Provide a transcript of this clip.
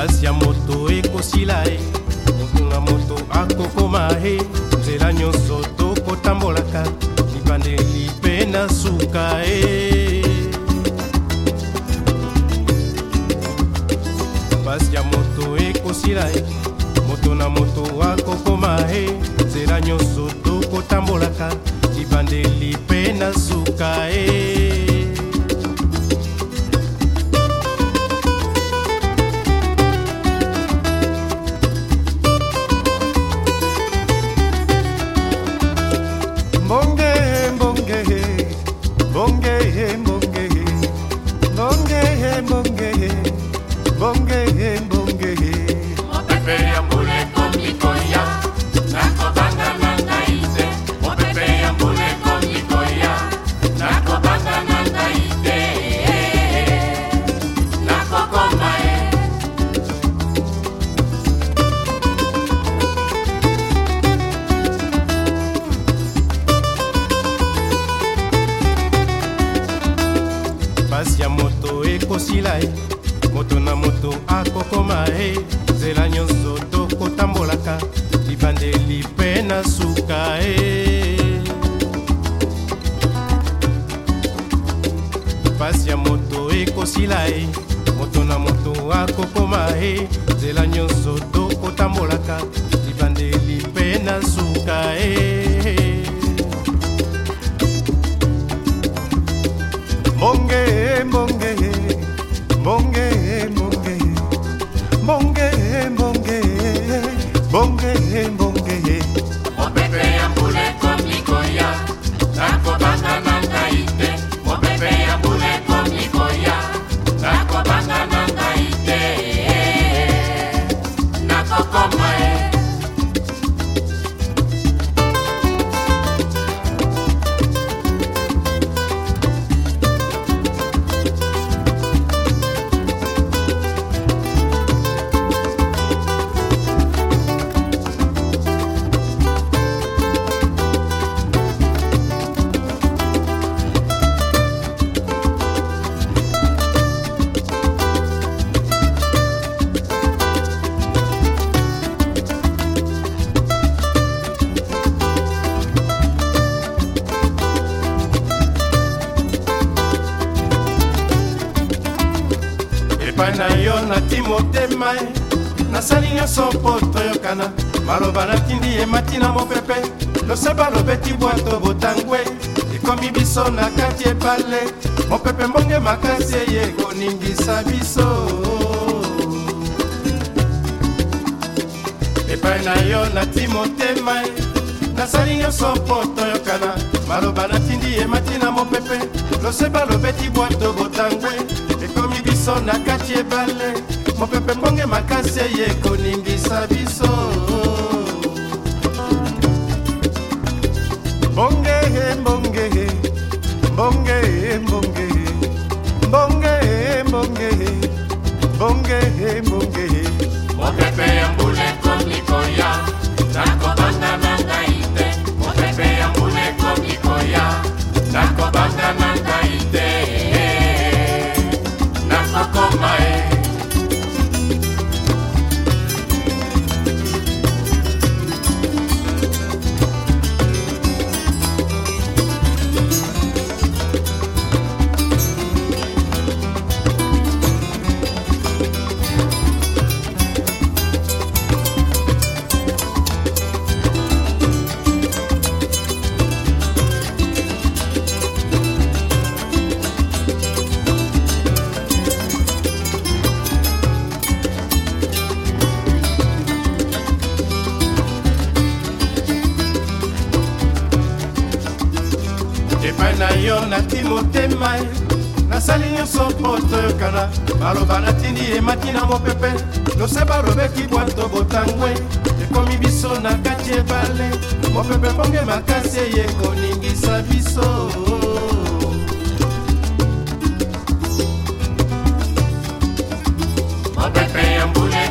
pasi ya moto ekosila ye kotunga moto akokoma ye nzela nyonso tokotambolaka libandeli mpe na suka e pasi ya moto ekosila ye ekosila ye moto na moto akokoma ye eh. nzela nyonso tokotambolaka libandeli mpe na suka ye eh. pasi ya moto ekosila ye moto na moto akokoma ye eh. nzela nyonso tokotambolaka bonge, bonge, bonge. epai na yo nati motema e nasali nyonso mpo toyokana maloba natindi emati na mopepe loseba lobeti bwato botangwe ekomi biso na kati ebale mopepe mbonge makasi eye koningisa biso epai na yo nati motema e nasali nyonso mpo toyokana maloba natindi emati na mopepe loseba lobeti bwato botangwe biso na kati ebale mopepe mbonge makasi eye koningisa biso mbonge mbonge mbonge mbonge mbonge mbonge mbonge mbonge mopepe ya epai na yo nati motema e. nasali nyonso mpo toyokana baloba natindi emati na mopepe lose balobeki bwato botangwe ekomi biso na kati ebale mopepe mbonge makasi eye koningisa biso mopepe ya mbule